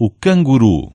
o canguru.